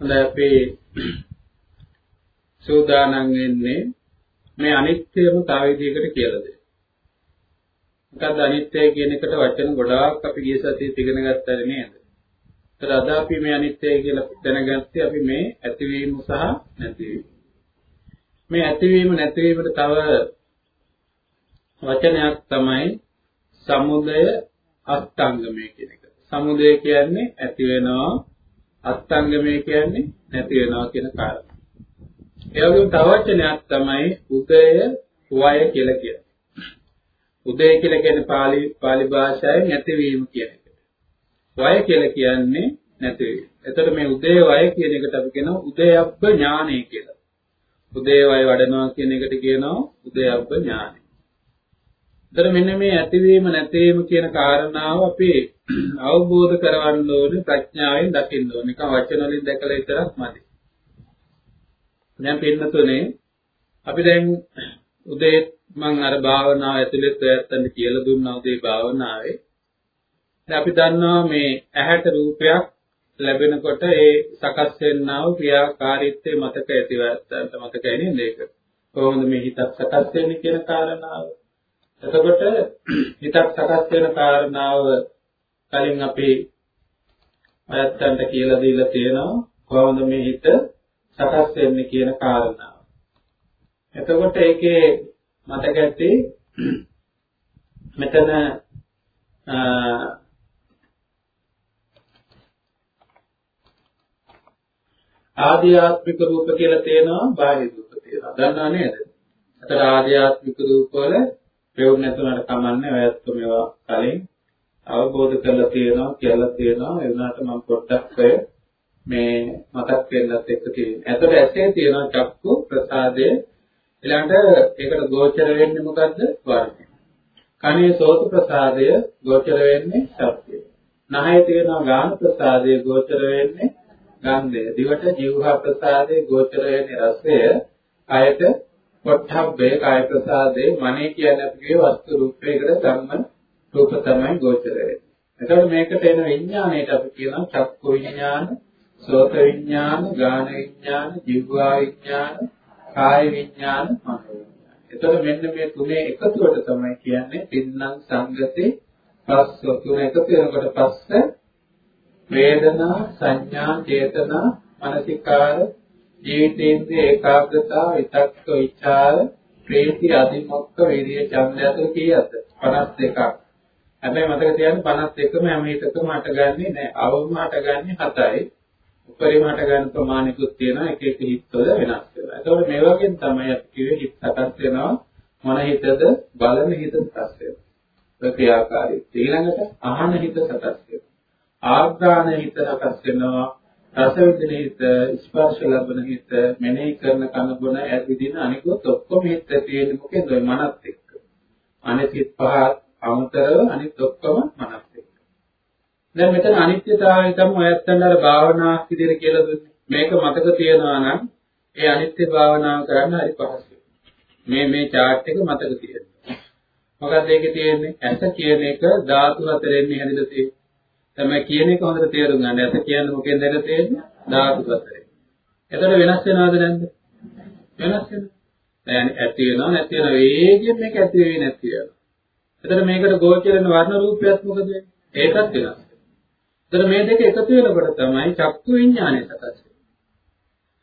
හොඳයි අපි සූදානම් වෙන්නේ මේ අනිත්‍යම තව විදිහකට කියලා දෙන්න. මොකද අනිත්‍ය කියන එකට වචන ගොඩාක් අපි ගිය සතියේ ඉගෙන ගත්තා නේද? ඒත් අද අපි මේ අනිත්‍ය කියලා දැනගත්තේ අපි මේ ඇතිවීම සහ නැතිවීම. මේ ඇතිවීම නැතිවීමට තව වචනයක් තමයි සමුදය අස්තංගමය කියන එක. සමුදය කියන්නේ ඇති වෙනවා අස්තංගමය කියන්නේ නැති වෙනවා කියන කාරණා. ඒ වගේම තව වචනයක් තමයි උදය වය කියලා කියන්නේ. උදය කියලා කියන්නේ pāli pāli භාෂාවේ නැතිවීම කියන එක. වය කියලා කියන්නේ නැතිවීම. එතකොට මේ උදය වය කියන එකට අපි කියනවා උදයබ්බ ඥානය කියලා. උදය වය වඩනවා කියන එකට කියනවා උදයබ්බ ඥානය. එතකොට මෙන්න මේ ඇතිවීම නැතිවීම කියන කාරණාව අපි අවබෝධ කරවන්න ඕනේ ප්‍රඥාවෙන් දකින්න ඕනේ. නිකන් වචන වලින් දැකලා විතරක් මදි. දැන් පින්නතුනේ අපි දැන් උදේ මම අර භාවනාව ඇතුළේ ප්‍රයත්න කියලා දුන්නා උදේ භාවනාවේ. දැන් අපි දන්නවා මේ ඇහැට රූපයක් ලැබෙනකොට ඒ සකස් වෙනා වූ ක්‍රියාකාරීත්වය මතක ඇතිවත්තන්ට මතකයි නේද ඒක? කොහොමද මේ හිතක් සකස් වෙන්නේ කියන කාරණාව. එතකොට හිතක් සකස් වෙන කාරණාව කලින් අපි අයත්තන්ට කියලා දීලා තියෙනවා කොහොමද මේ හිත සකස් වෙන්නේ කියන කාරණාව. එතකොට ඒකේ මතක ඇති මෙතන ආධ්‍යාත්මික රූප කියලා තියෙනවා බාහිර රූප තියෙනවා. දන්නා නේද? අතට ආධ්‍යාත්මික රූප වල ප්‍රයෝග නැතුණට කමන්නේ ඔයත් මේවා කලින් අවබෝධ කරලා තියෙනවා කියලා තියෙනවා ඒ වුණාට මම පොඩ්ඩක් ඔය මේ මතක් වෙන්නත් එක්ක තියෙනවා. එතකොට ඇසේ තියෙනවා චක්කු ප්‍රසාදය ඊළඟට ඒකට ගෝචර වෙන්නේ මොකද්ද? වර්ණය. කනේ සෝත ප්‍රසාදය ගෝචර වෙන්නේ ශබ්දය. නහයේ තියෙනවා ගාන ප්‍රසාදය ගෝචර වෙන්නේ ගන්ධය. දිවට ජීවහා ප්‍රසාදය ගෝචර වෙන්නේ රසය. කයට පොට්ටබ්බේ කාය ප්‍රසාදේ මනේ කියන්නේ අපි කියේ වස්තු රූපයකට ධම්ම රූප තමයි ගෝචර වෙන්නේ. එතකොට මේකට එන විඥාණයට අපි කියනවා චක්කු විඥාන, සෝත විඥාන, ගාන විඥාන, ජීවහා විඥාන, කාය විඥාන, මනෝ විඥාන. එතකොට මෙන්න මේ තුනේ එකතුවට තමයි කියන්නේ පින්නම් සංගතේ පස්ස තුන එකතු වෙනකොට පස්ස වේදනා සංඥා චේතනා මනසිකාර ජීවිතේන්ද්‍රේ ඒකාග්‍රතාව විතක්ක විචාර ප්‍රීති අධිමොක්ක විරිය ඡන්දය අතර කීයද 52ක් හැබැයි මතක තියාගන්න 51ම හැම එකකම හටගන්නේ නැහැ අවම හටගන්නේ 7යි උපරිම හටගන්න ප්‍රමාණිකුත් තියෙනවා. එක එක හිත්වල වෙනස් වෙනවා. එතකොට මේ වගේ තමයි අපි කිව්වේ හිත සකස් වෙනවා. මොන හිතද? බලන හිත සකස් වෙනවා. ක්‍රියාකාරීත්වය. ඊළඟට අහන හිත සකස් වෙනවා. ආග්‍රාණ හිත සකස් වෙනවා. රස විඳින හිත ස්පර්ශ ලබන හිත මෙනෙහි කරන කන බොන ඇත් විදින අනිකුත් ඔක්කොම හිත තියෙන්නේ මොකේද? මනත් එක්ක. අනිත් හිත් පහ අමතරව අනිත් ඔක්කොම මනත් එක්ක. දැන් මෙතන අනිත්‍යතාවය තමයි ඔයත්තන්ට අර භාවනා විදිහට කියලා දුන්නේ. මේක මතක තියනවා නම් ඒ අනිත්‍ය භාවනාව කරන්න හරි පහසුයි. මේ මේ chart එක මතක තියෙනවා. මොකක්ද ඒකේ තියෙන්නේ? ඇස කියන එක ධාතු හතරෙන් හැදිලා තියෙන්නේ? තමයි කියන එක හොඳට තේරුම් ගන්න. ඇත්ත කියන්නේ මොකෙන්ද ඒක තේරෙන්නේ? ධාතු හතරේ. එතකොට වෙනස් වෙනවද නැද්ද? වෙනස් වෙනවා. දැන් ඇති වෙනව නැති වෙනව වේගයෙන් මේක ඇති වෙන්නේ නැති වෙනවා. එතකොට මේකට ගෝචර වෙන වර්ණ රූපයත් මොකද වෙන්නේ? ඒකත් වෙනස් වෙනවා. එතකොට මේ දෙක එකතු වෙනකොට තමයි චක්කු විඥානය සකස් වෙන්නේ.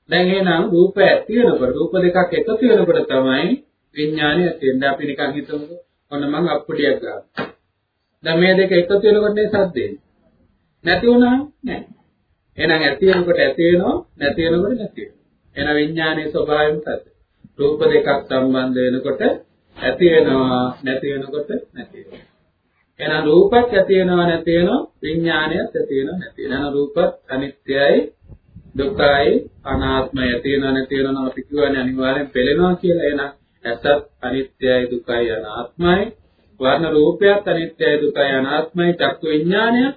දැන් එහෙනම් රූප ඇති වෙනකොට රූප දෙකක් එකතු වෙනකොට තමයි විඥානය ඇති වෙන්නේ. අපි නිකන් හිතමුකෝ. ඔන්න මම අප්පුඩියක් ගන්නවා. දැන් මේ දෙක එකතු වෙනකොට නේ සද්දෙන්නේ. නැති වුණාම නැහැ. එහෙනම් ඇති වෙනකොට ඇති වෙනවා නැති වෙනකොට නැති වෙනවා. එහෙනම් විඥානයේ ස්වභාවය මොකද්ද? රූප දෙකක් සම්බන්ධ වෙනකොට ඇති වෙනවා නැති වෙනකොට නැති වෙනවා. එහෙනම් රූපත් ඇති වෙනවා නැති වෙනවා විඥානයත් ඇති වෙනවා නැති වෙනවා. එහෙනම් රූපත් අනිත්‍යයි දුක්ඛයි අනාත්මයි ඇති වෙනවා නැති වෙනවා අපි කියවනේ අනිවාර්යෙන් පෙළෙනවා කියලා. එහෙනම් ඇසත් අනිත්‍යයි දුකයි අනාත්මයි වර්ණ රූපයත් අනිත්‍යයි දුකයි අනාත්මයි චක්කු විඥානයත්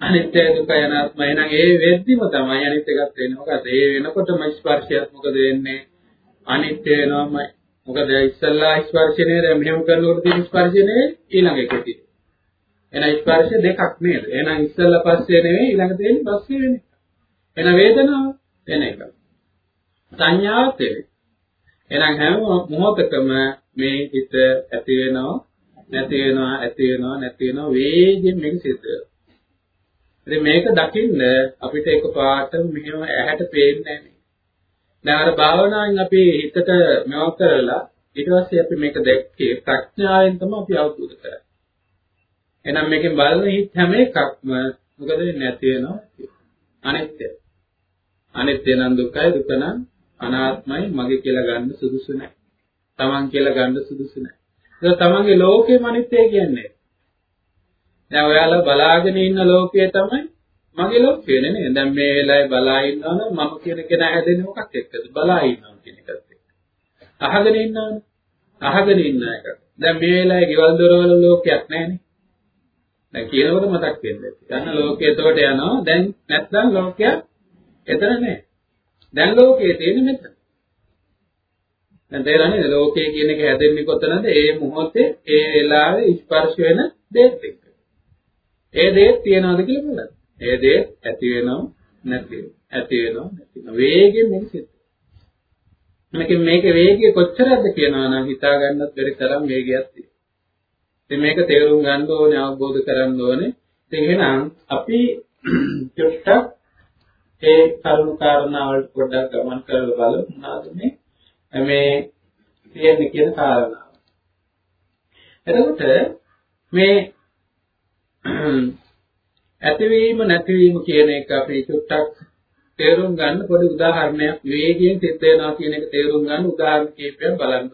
අනිත්‍ය දුක අනාත්ම එහෙනම් ඒ වෙද්දිම තමයි අනිත් එකත් වෙන්නේ. මොකද ඒ වෙනකොටම ස්පර්ශයත් මොකද වෙන්නේ? අනිත්‍ය වෙනවමයි. මොකද ඉස්සල්ලා ස්පර්ශනේ මෙහෙම කරනකොට තියෙන ස්පර්ශය නෙවෙයි ඊළඟ එකේ තියෙන. එහෙනම් ස්පර්ශ දෙකක් නේද? එහෙනම් ඉස්සල්ලා පස්සේ නෙවෙයි ඊළඟ තියෙන්නේ පස්සේ වෙන්නේ. එහෙනම් වේදනාව වෙන එක. සංඥාවත් වෙන. එහෙනම් හැම මොහොතකම මේ හිත ඇති වෙනවා නැති වෙනවා ඇති වෙනවා නැති වෙනවා වේගෙන් මේක සිද්ධ වෙනවා. ඉතින් මේක දකින්න අපිට එකපාරට මෙහෙම ඇහැට පේන්නේ නැහැ. දැන් අර භාවනාවෙන් අපි හිතට මෙව කරලා ඊට පස්සේ අපි මේක දැක්කේ ප්‍රඥාවෙන් තමයි අපි අවබෝධ කරන්නේ. එහෙනම් මේකෙන් බලන හිත් හැම එකක්ම මොකද නැති වෙනවා අනිත්‍ය. අනිත්‍ය නම් දුකයි දුක නම් අනාත්මයි මගේ කියලා ගන්න සුදුසු නැහැ. Taman කියලා ගන්න සුදුසු නැහැ. ඒක තමන්ගේ ලෝකෙම අනිත්‍ය කියන්නේ. දැන් ඔයාලා බලාගෙන ඉන්න ලෝකය තමයි මගේ ලෝකය නේ. දැන් මේ වෙලාවේ බලා ඉන්නවනම් මම කියන කෙනා හැදෙන්නේ මොකක් එක්කද? බලා ඉන්නවා කියන එකත් එක්ක. අහගෙන ඉන්නවනේ. අහගෙන ඉන්න එක. දැන් මේ වෙලාවේ ගෙවල් දොරවල ලෝකයක් නැහැනේ. දැන් කියනකොට මතක් වෙන්නේ. යන ලෝකය එතකොට යනවා. දැන් නැත්නම් ලෝකයක් එතන නැහැ. දැන් ලෝකයේ තියෙන්නේ මෙතන. දැන් තේරෙන්නේ ලෝකය කියන එක හැදෙන්නේ කොතනද? ඒ මොහොතේ ඒ වෙලාවේ ස්පර්ශ වෙන දේත් එක්ක. ඒ දේත් තියනවාද කියලා බලන්න. ඒ දේත් ඇති වෙනව නැති වෙනව. ඇති වෙනව නැති වෙනව. වේගෙන් මේක සිද්ධ. මේක මේක වේගය කොච්චරද කියනවා නම් හිතා ගන්නත් බැරි තරම් වේගයක් තියෙනවා. ඉතින් මේක තේරුම් ගන්න ඕනේ අවබෝධ කරගන්න ඕනේ. ඉතින් එහෙනම් අපි චුට්ටක් ඒ කරුණු කාරණා වලට පොඩ්ඩක් ගමන් කරලා බලමු මොනවාද මේ මේ තියෙන්නේ කියන කාරණාව. එතකොට මේ ඇතිවීම නැතිවීම කියන එක අපි චුට්ටක් තේරුම් ගන්න පොඩි උදාහරණයක් වේගයෙන් සිද්ධ වෙනවා කියන එක තේරුම් ගන්න උදාහරණ කීපයක් බලන්න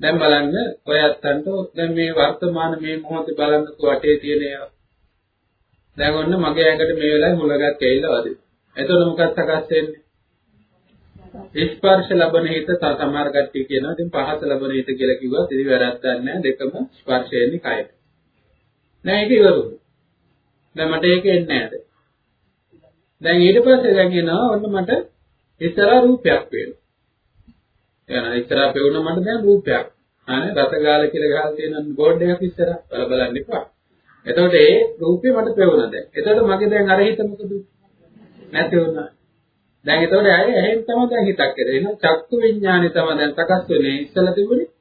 දැන් බලන්න ඔය අත්තන්ට දැන් මේ වර්තමාන මේ මොහොතේ බලන්න වටේ තියෙන ඒවා. දැන් ඔන්න මගේ ඇඟට මේ වෙලාවේ මුලගත් ඇවිල්ලා වදිනවා. එතකොට මොකක්ද සකස් වෙන්නේ? ස්පර්ශ ලබන හිත සමහර කට්ටිය කියනවා ඉතින් පහස ලබන හිත කියලා කිව්වා ඉතින් වැරද්දක් නැහැ දෙකම ස්පර්ශයෙන්නේ කයට. නෑ ඒක ඉවරුයි. දැන් මට ඒක එන්නේ නැහැ. දැන් ඊට පස්සේ දැන් එනවා ඔන්න මට ඉස්සරහ රූපයක් පේනවා. එනවා ඉස්සරහ පෙවුන මට දැන් රූපයක්. අනේ රසගාල කියලා ගහලා තියෙන බෝඩ් එකක් ඉස්සරහ බල බලන්න එපා. එතකොට ඒ රූපේ මට පෙවුණා දැන්. එතකොට මගේ දැන් අර හිත මොකද? නැති වුණා. දැන් එතකොට ඇයි එහෙන් තමයි දැන් හිතක් කරේ. එහෙනම් චක්කු විඥානේ තමයි දැන් සකස් වෙන්නේ. ඉස්සලා තිබුණේ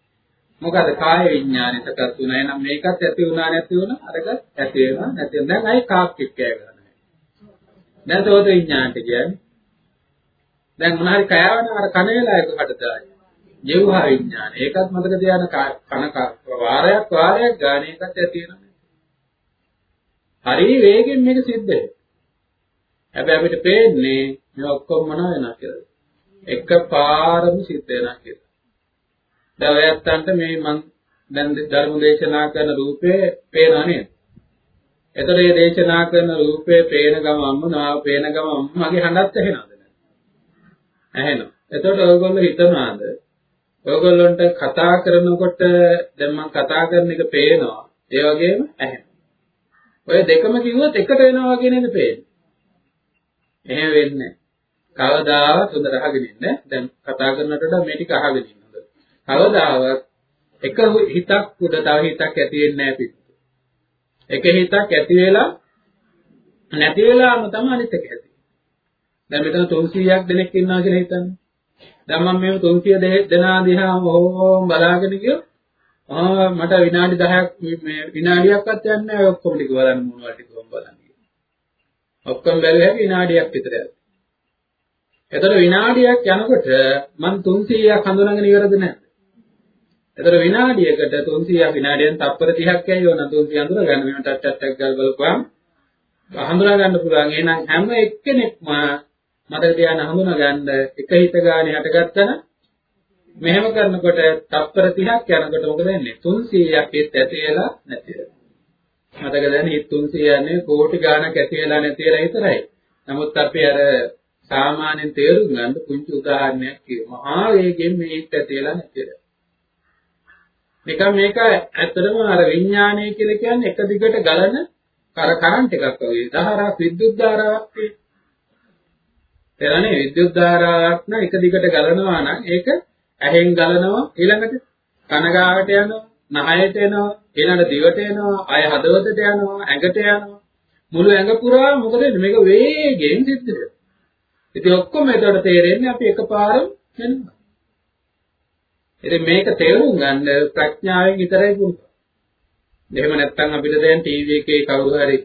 මොකද කාය විඥානේ සකස් වුණා. එහෙනම් මේකත් ඇති වුණා නැති වුණා. අරකට ඇති වෙනවා නැති වෙනවා. දැන් අයි කාක් එක්ක යනවා. දැන් සෝත විඥානට කියන්නේ. දැන් මොන හරි කයවන අර කන වෙලාවක හටදායි. ජීවහා විඥාන. ඒකත් මතක තියාගන්න කන වාරයක් වාරයක් ගාන එකත් ඇති වෙනවා. හරි වේගෙන් මේක සිද්ධ වෙනවා. හැබැයි අපිට පේන්නේ මේ ඔක්කොම මොන වෙනවා කියලා. එක පාරම සිද්ධ වෙනවා කියලා. දැන් ඔයත්තන්ට මේ මං දැන් ධර්ම දේශනා කරන රූපේ පේනවා නේද? එතකොට මේ දේශනා කරන රූපේ පේන ගමන්ම නාව පේන ගමන්ම මගේ හඬත් ඇහෙනවද නැද්ද? ඇහෙනවා. එතකොට ඔයගොල්ලෝ හිතනවාද? ඔයගොල්ලන්ට කතා කරනකොට දැන් මම කතා කරන එක පේනවා. ඒ වගේම ඇහෙනවා. ඔය දෙකම කිව්වොත් එකට වෙනවා වගේ නේද පේන්නේ? එහෙම වෙන්නේ කවදාවත් හොඳට අහගෙන ඉන්න. දැන් කතා කරනකොට වඩා මේ ටික අහගෙන ඉන්න හොඳට. කවදාවත් එක හිතක් උඩ තව හිතක් ඇති වෙන්නේ නැහැ පිට. එක හිතක් ඇති වෙලා නැති වෙලාම තමයි අනිත් එක ඇති. දැන් මෙතන 300ක් දෙනෙක් ඉන්නවා කියලා හිතන්න. දැන් මම මේ 300 දෙනා දිහා ඕම් බලාගෙන ගියොත් ආ මට විනාඩි 10ක් මේ විනාඩියක්වත් යන්නේ නැහැ ඔක්කොම ටික බලන්න මොනවා ටික බලන්න. ඔක්කොම බැලුව හැකි විනාඩියක් විතර යනවා. එතකොට විනාඩියක් යනකොට මම 300ක් හඳුනාගෙන ඉවරද නැහැ. එතකොට විනාඩියකට 300ක් විනාඩියෙන් තප්පර 30ක් යයි ඕන 300 හඳුනා ගන්න මේ ටක් ටක් ටක් ගාලා බලපුවාම හඳුනා ගන්න පුළුවන්. එහෙනම් හැම එක්කෙනෙක්ම මතක තියාගන්න හඳුනා ගන්න එක හිත ගානේ හටගත්තන මෙහෙම කරනකොට තප්පර 30ක් යනකොට මොකද වෙන්නේ 300ක් ඒත් ඇති වෙලා නැති වෙනවා. මතක දැන හිත 300 යන්නේ කෝටි ගාණක් ඇති වෙලා නැති වෙලා විතරයි. නමුත් අපි අර සාමාන්‍යයෙන් තේරුම් ගන්න පුංචි උදාහරණයක් කියමු. මහා වේගෙන් මේ හිත ඇති වෙලා නැති වෙලා. නිකන් මේක ඇත්තටම අර විඥානය කියලා කියන්නේ එක දිගට ගලන කර කරන්ට් එකක් වගේ. ධාරාවක් විද්‍යුත් ධාරාවක් තියෙනවා. එතනනේ විද්‍යුත් ධාරාවක් නම් එක දිගට ගලනවා නම් ඒක ඇහෙන් ගලනවා ඊළඟට කනගාවට යනවා නහයට එනවා ඊළඟට දිවට එනවා අය හදවතට යනවා ඇඟට යනවා මුළු ඇඟ පුරා මොකද මේක වේගෙන් සිද්ධ වෙනවා ඉතින් ඔක්කොම එතකොට තේරෙන්නේ අපි එකපාරම වෙනවා. ඉතින් මේක තේරුම් ගන්න ප්‍රඥාවෙන් විතරයි පුළුවන්. එහෙම නැත්නම් අපිට දැන් ටීවී එකේ කවුරු හරි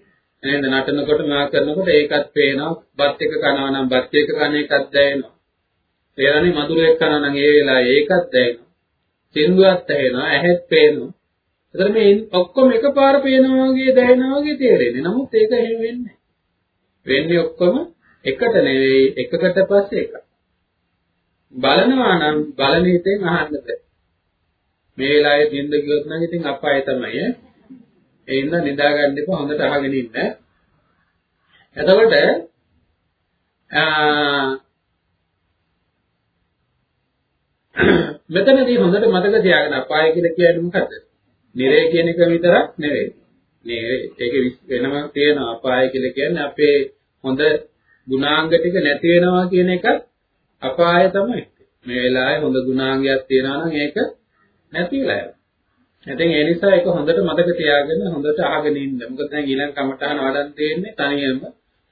නේද නටනකොට මා කරනකොට ඒකත් පේනවා. බත් එක කනවා නම් බත් එක කන එකක් දැනෙනවා. තේරෙන්නේ මధుරයක් කනවා නම් ඒ වෙලාවේ ඒකත් දැනෙනවා. සින්දුවක් ඇහෙනවා, ඇහෙත් පේනවා. එතන මේ ඔක්කොම එකපාර පේනවා වගේ දැනෙනවා වගේ තේරෙන්නේ. නමුත් ඒක එහෙම වෙන්නේ වෙන්නේ ඔක්කොම එකට නෙවෙයි එකකට පස්සේ එකක්. බලනවා නම් බලන හිතෙන් අහන්න බෑ. මේ වෙලාවේ දින්ද ගියොත් නම් ඉතින් අපාය තමයි ඈ. ඒ ඉඳන් නිදා ගන්න එපා හොඳට අහගෙන ඉන්න. එතකොට මෙතනදී හොඳට මතක තියාගන්න අපාය කියලා කියන්නේ මොකද්ද? නිරේ කියන එක විතරක් නෙවෙයි. මේ ඒක වෙනම තියෙන අපාය කියලා කියන්නේ අපේ හොඳ ගුණාංග ටික නැති වෙනවා කියන එක අපාය තමයි. මේ වෙලාවේ හොඳ ගුණාංගයක් තියෙනවා නම් ඒක නැතිලා යනවා. ඉතින් ඒ නිසා ඒක හොඳට මතක තියාගෙන හොඳට අහගෙන ඉන්න. මොකද දැන් ඊළඟ කමටහන වඩන් තියෙන්නේ තනියම.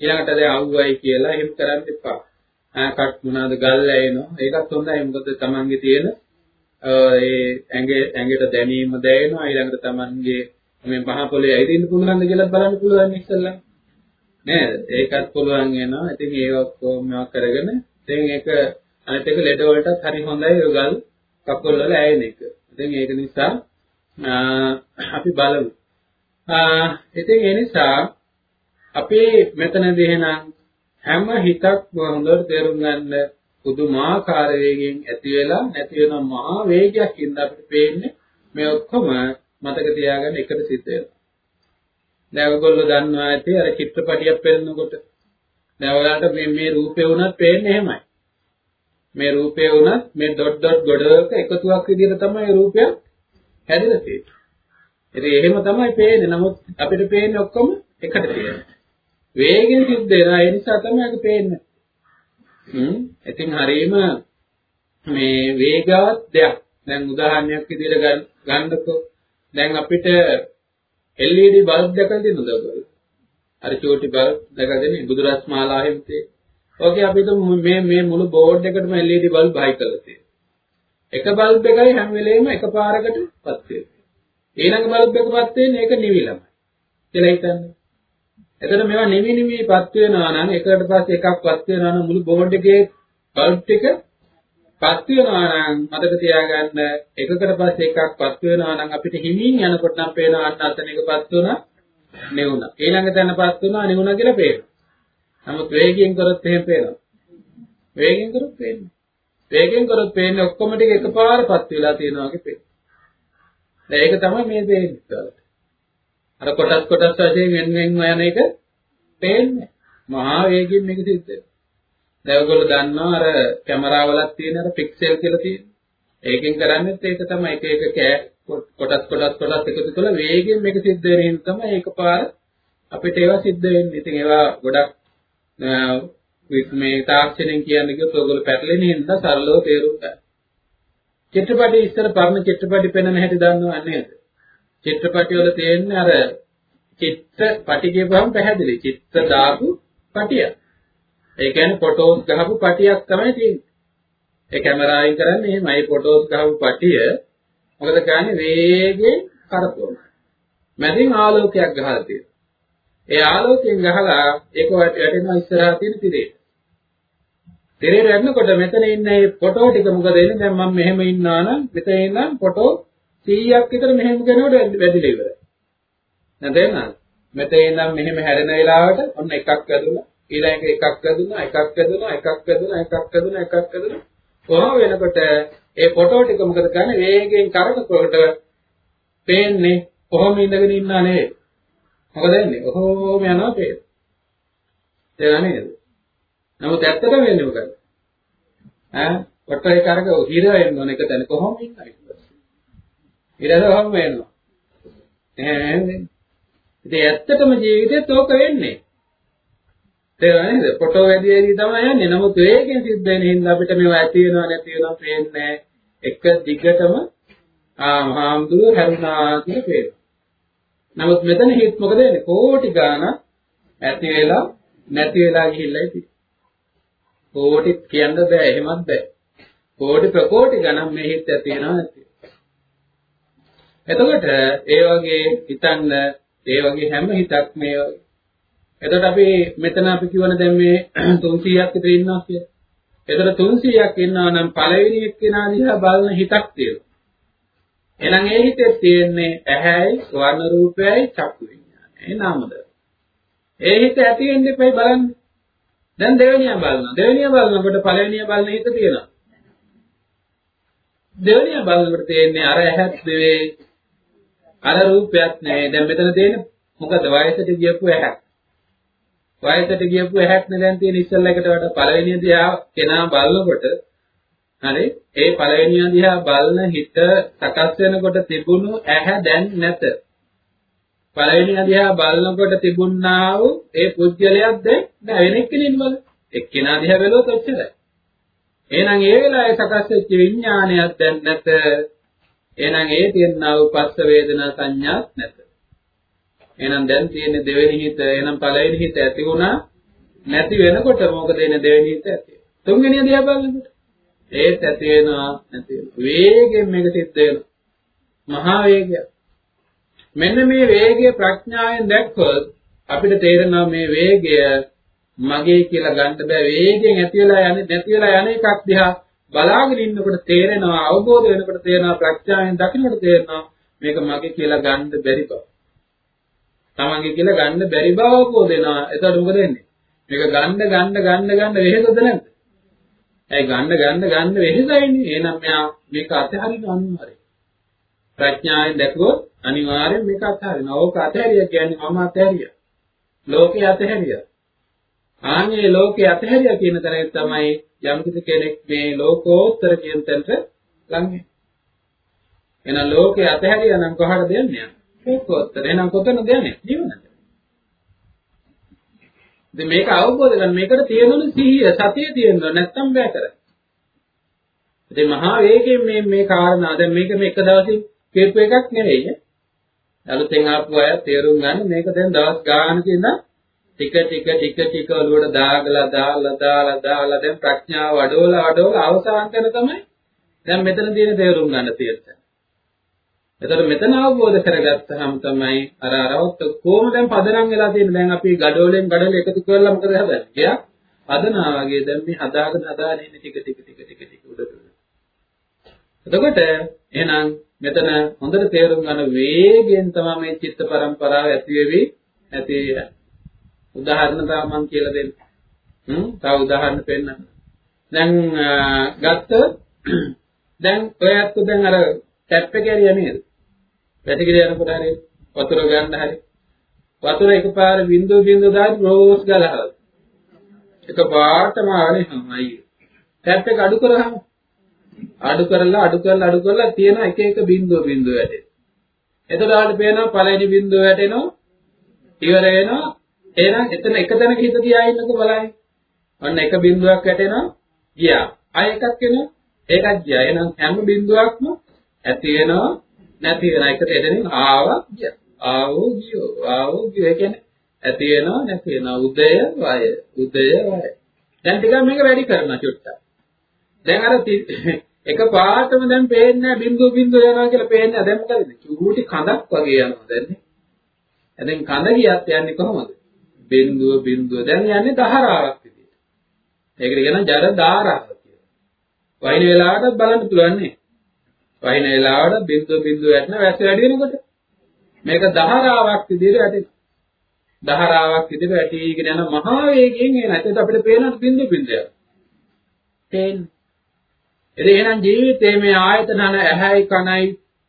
ඊළඟට දැන් අවුවයි කියලා එහෙම කරන්න එපා. ආකට මොනවාද ගල් ඇයෙනවා. ඒකත් හොඳයි. මොකද තමන්ගේ තියෙන ඒ ඇඟේ ඇඟට දැනීම දැනෙනවා. ඊළඟට තමන්ගේ මේ මහ පොළේ ඇවිදින්න පුළුවන්ද කියලා බලන්න පුළුවන් ඉස්සෙල්ලා. නේද? ඒකත් පුළුවන් වෙනවා. ඉතින් ඒක ඔක්කොම කරගෙන ඉතින් ඒක අනිත් එක ලෙඩ වලටත් හරි හොඳයි ඔය ගල් කකුල් වල ඇයෙන එක. ඉතින් ඒක නිසා අපි බලමු. ඉතින් ඒ නිසා අපි මෙතනදී එහෙනම් හැම හිතක් හොඳට තේරුම් ගන්න පුදුමාකාර වේගයෙන් ඇති වෙලා නැති වෙන මහා වේගයක් ඉඳ අපිට පේන්නේ මේ ඔක්කොම මතක තියාගන්න එකට සිද්ධ වෙනවා. දැන් ඔයගොල්ලෝ දන්නවා ඇති අර චිත්‍රපටියක් පෙන්නකොට දැන් ඔයාලට මේ මේ රූපේ වුණත් පේන්නේ එහෙමයි. මේ රූපේ වුණත් මේ ඩොට් ඩොට් ගොඩක එකතුවක් විදිහට තමයි රූපය හැදෙලා තියෙන්නේ. ඉතින් එහෙම තමයි පේන්නේ. නමුත් අපිට පේන්නේ ඔක්කොම එකට තියෙනවා. වේගෙන් සිද්ධ වෙනවා. ඒ නිසා තමයි ඒක පේන්නේ. හ්ම්. ඉතින් හරීම මේ වේගවත් දෙයක්. දැන් උදාහරණයක් විදිහට ගන්නකො දැන් අපිට LED බල්බ් දැකලා තියෙනවද ඔයගොල්ලෝ? අර චෝටි බල්බ් දැකගෙන බුදුරස් මාලා හිමිතේ. ඔකේ අපිට මේ මේ මුළු බෝඩ් එකටම LED බල්බ් හයි කරලා තියෙනවා. එක බල්බ් එකයි හැම වෙලෙම එකපාරකට පත් වෙන්නේ. ඊළඟ බල්බ් එකපත් වෙන්නේ ඒක නිවිලම. කියලා හිතන්න. එතන මේවා නිවි නිවි පත් වෙනවා නම් එකකට පස්සේ එකක් පත් වෙනවා නම් මුළු බෝඩ් එකේ බල්බ් ටික පත් වෙනවා නම් මතක තියාගන්න එකකට පස්සේ එකක් පත් වෙනවා නම් අපිට හිමින් යනකොට නම් පේනවා අන්න අතන එකපත් වුණා නෙවුණා. ඊළඟ තැනපත් වුණා නෙවුණා කියලා පේනවා. නමුත් වේගයෙන් කරොත් එහෙම පේනවා. වේගයෙන් කරොත් පේන්නේ. වේගයෙන් කරොත් පේන්නේ ඔක්කොම ටික එකපාරපත් වෙලා තියෙනවා වගේ පේනවා. දැන් ඒක තමයි මේ දෙන්නේ. අර කොටස් කොටස් වශයෙන් වෙන වෙනම යන එක පේන්නේ. මහා වේගයෙන් මේක සිද්ධ වෙනවා. දැන් ඔයගොල්ලෝ දන්නවා අර කැමරාවලක් තියෙන අර පික්සල් කියලා තියෙන. ඒකෙන් කරන්නේත් ඒක තමයි එක එක කෑ කොටස් කොටස් කොටස් එකතු කරලා වේගෙන් මේක සිද්ධ වෙන හින්දා තමයි ඒකපාර අපිට ඒවා සිද්ධ වෙන්නේ. ඉතින් ඒවා ගොඩක් මේ තාක්ෂණයෙන් කියන්නේ කිව්වොත් ඔයගොල්ලෝ පැටලෙන හින්දා සරලව තේරුම් ගන්න. චිත්‍රපටි ඉස්සර පරණ චිත්‍රපටි පෙන්වන හැටි දන්නව නේද? චිත්‍රපටි වල තියෙන්නේ අර චිත්‍ර පටි කියපුවම පැහැදිලි. චිත්‍ර දාපු පටියක්. ඒ කියන්නේ ෆොටෝස් ගහපු පටියක් තමයි තියෙන්නේ. ඒ කැමරාවෙන් කරන්නේ එහෙමයි. ඒ ෆොටෝස් ගහපු පටිය මොකද කියන්නේ වේගෙන් කරකවන. මැදින් ආලෝකයක් ගහලා තියෙනවා. ඒ ආලෝකයෙන් ගහලා ඒක වැටෙනවා ඉස්සරහා තියෙන තිරේ. තිරේ වැටෙනකොට මෙතන ඉන්න මේ ෆොටෝ ටික මොකද වෙන්නේ? දැන් මම මෙහෙම ඉන්නවා නම් මෙතන ඉන්නම් ෆොටෝ 100ක් විතර මෙහෙම කරනකොට වැඩිලා ඉවරයි. නැතේනද? මෙතන ඉඳන් මෙහෙම හැරෙන වෙලාවට ඔන්න එකක් වැදුණා. ඊළඟ එකක් වැදුණා, එකක් වැදුණා, එකක් වැදුණා, එකක් වැදුණා, එකක් වැදුණා. කොහොම වෙනකොට ඒ ෆොටෝ ටික මොකද කරන්නේ? වේගයෙන් කරකවකට පේන්නේ කොහොම ඉඳගෙන ඉන්නා නෙවෙයි. මොකද වෙන්නේ? කොහොම යනවා පේන. තේරෙන්නේ නේද? නමුත් ඇත්තටම වෙන්නේ මොකද? ඈ ෆොටෝ එක අරක හිර වෙන්න ඕන එක තැන කොහොම ඉන්නයි. ඊළඟ කොහොම වෙනවා? ඈ ඉතින් ඇත්තටම ජීවිතේත් ඕක වෙන්නේ. තේරෙනවද නේද? ෆොටෝ වැඩි වැඩි තමයි යන්නේ. නමුත් වේගෙන් සිද්ධ වෙන හින්දා අපිට මේවා ඇති වෙනවා නැති වෙනවා පේන්නේ එක දිගටම ආ මහාමුදුර හැරුණා කියලා පේනවා. නමුත් මෙතන හිත මොකද වෙන්නේ? කෝටි ගාණක් ඇති වෙලා නැති වෙලා ගිහිල්ලා ඉතින්. කෝටි කියන්න බෑ එහෙමත් බෑ. කෝටි ප්‍රකෝටි ගණන් මේ හිත ඇති වෙනවා නැති. එතකොට ඒ වගේ හිතන්න ඒ වගේ හැම හිතක් මේ එතකොට අපි මෙතන අපි කියවන දැන් මේ 300ක් විතර ඉන්නවා කියලා. එතකොට 300ක් ඉන්නවා නම් පළවෙනි එක්කෙනා දිහා බලන හිතක් තියෙනවා. එහෙනම් ඒ හිතේ තියෙන්නේ ඇහැයි, වර්ණ රූපයයි, චක්කු විඤ්ඤාණයයි, නාමද. ඒ හිත ඇති වෙන්න එපයි බලන්න. දැන් දෙවෙනියා බලනවා. දෙවෙනියා බලනකොට පළවෙනියා බලන හිත තියෙනවා. දෙවෙනියා බලනකොට තියෙන්නේ අර ඇහත් නෙවෙයි අර රූපයක් නෙවෙයි. දැන් මෙතන තියෙන්නේ මොකද වයසට ගියපු ඇහක්. වයසට ගියපු ඇහක් නේ දැන් තියෙන ඉස්සල්ලා එකට වඩා පළවෙනිය දිහා කෙනා බලනකොට හරි ඒ පළවෙනිය දිහා බලන හිත සකස් වෙනකොට තිබුණු ඇහැ දැන් නැත. පළවෙනිය දිහා බලනකොට තිබුණා වූ ඒ පුද්ගලයක් දැන් නෑ වෙන එක්කෙනෙක් බල. එක්කෙනා දිහා බැලුවොත් ඔච්චරයි. එහෙනම් ඒ වෙලාවේ සකස් වෙච්ච විඥානයක් දැන් නැත. එහෙනම් ඒ තියෙනා වූ පස්ස වේදනා සංඥාත් නැත. එහෙනම් දැන් තියෙන්නේ දෙවෙනි හිත. එහෙනම් පළවෙනි හිත ඇති වුණා නැති වෙනකොට මොකද එන්නේ දෙවෙනි හිත ඇති. තුන්වෙනි දිහා බලනකොට ඒත් ඇති වෙනවා නැති වෙනවා. වේගෙන් මේක සිද්ධ වෙනවා. මහා වේගයක්. මෙන්න මේ වේගය ප්‍රඥාවෙන් දැක්කොත් අපිට තේරෙනවා මේ වේගය මගේ කියලා ගන්න බෑ වේගෙන් ඇති වෙලා යන්නේ නැති වෙලා යන එකක් දිහා බලාගෙන ඉන්නකොට තේරෙනවා අවබෝධ වෙනකොට තේරෙනවා ප්‍රඥාවෙන් දකින්නකොට තේරෙනවා මේක මගේ කියලා ගන්න බැරි බව. තමන්ගේ කියලා ගන්න බැරි බව අවබෝධ වෙනවා. එතකොට මොකද වෙන්නේ? මේක ගන්න ගන්න ගන්න ගන්න වෙහෙසද නැද්ද? ඒ ගන්න ගන්න ගන්න වෙහෙසයිනේ. එහෙනම් මෙයා මේක අතහරින්න අනිවාර්යයි. ප්‍රඥාවෙන් දැකුවොත් අනිවාර්යෙන් මේක අතහරිනවා. ඕක අතහැරිය කියන්නේ මම අතහැරියා. ලෝකේ අතහැරියා. ආන්නේ ලෝකේ අතහැරියා කියන තරේ තමයි යම් කෙනෙක් මේ ලෝකෝත්තර කියන තැනට ලං වෙන්නේ. එහෙනම් ලෝකේ අතහැරියා නම් කොහටද යන්නේ? ලෝකෝත්තර. එහෙනම් කොතනද යන්නේ? ජීවනට. ඉතින් මේක අවබෝධ කරගන්න මේකට තියෙනුනේ සිහිය සතිය තියෙනවා නැත්තම් බෑ කරන්නේ. ඉතින් මහා වේගයෙන් මේ මේ කාරණා දැන් මේක මේ එක දවසින් කියපු එකක් නෙවෙයි. අලුතෙන් ආපු අය තේරුම් ගන්න මේක දැන් දවස් ගානක ඉඳන් ටික ටික ටික ටික ඔලුවට දාගලා දාලා දාලා දාලා දැන් ප්‍රඥාව වඩවලා වඩවලා අවසාන කරන තමයි දැන් මෙතන තියෙන තේරුම් ගන්න තියෙන්නේ. එතකොට මෙතන අවබෝධ කරගත්තාම තමයි අර අරවත් කොහොම දැන් පදනම් වෙලා තියෙන්නේ දැන් අපි gadවලෙන් gadවල එකතු කරලා මොකද හදන්නේ? ගියා හදනවා වගේ දැන් මේ හදාගෙන හදාගෙන ඉන්නේ ටික ටික ටික ටික ටික උඩට. එතකොට එහෙනම් මෙතන හොඳට තේරුම් ගන්න වේගයෙන් තමයි මේ චිත්ත පරම්පරාව ඇති වෙවි ඇති උදාහරණ තමයි මම කියලා දෙන්න. හ්ම් තව උදාහරණ පෙන්නන්න. දැන් ගත්තොත් දැන් ඔයත් දැන් අර ටැප් එක ඇරියා නේද? වැටිකිර යනකොට හරි වතුර ගන්න හරි වතුර එකපාර බින්දුව බින්දුව දාලා රෝස් ගලහලා එකපාරටම ආනේ හමයි ටැප් එක අඩු කරාම අඩු කරලා අඩු කරලා අඩු කරලා තියෙන එක එක බින්දුව බින්දුව වැටෙන. එතකොට පේනවා පළවෙනි බින්දුව වැටෙනවා ඉවර වෙනවා එහෙනම් එතන එක තැනක හිත තියා ඉන්නකො බලන්න. අන්න එක බින්දුවක් වැටෙනවා ගියා. ආය එකක් එනවා ඒකක් ගියා. එහෙනම් හැම බින්දුවක්ම ඇති වෙනවා නැති වෙනවා. එක තැනින් ආවා ගියා. ආවෝ ගියෝ ආවෝ ගියෝ ඒ කියන්නේ ඇති වෙනවා නැති වෙනවා. උදය වය උදය වය. දැන් ටිකක් මේක වැඩි කරනවා චුට්ටක්. දැන් අර එක පාටම දැන් පේන්නේ නැහැ බින්දුව බින්දුව යනවා කියලා පේන්නේ නැහැ. දැන් මොකද? චූටි කඳක් වගේ යනවා දැන්. දැන් කඳ ගියත් යන්නේ කොහොමද? බින්දුව බින්දුව දැන් යන්නේ දහරාවක් විදියට. ඒකට කියන ජඩ ධාරාව කියලා. වයින් වෙලාවටත් බලන්න පුළුවන් නේ. වහින වෙලාවට බිඳු බිඳු වැටෙන වැස්ස වැඩි වෙනකොට මේක දහරාවක් විදිහට වැටෙනවා. දහරාවක් විදිහට වැටිගෙන යන මහා වේගයෙන් එන. ඒකට අපිට පේනවා බිඳු බිඳුයක්. තේන්නේ. එහෙනම් ජීවිතේ මේ ආයතන ඇහැයි කනයි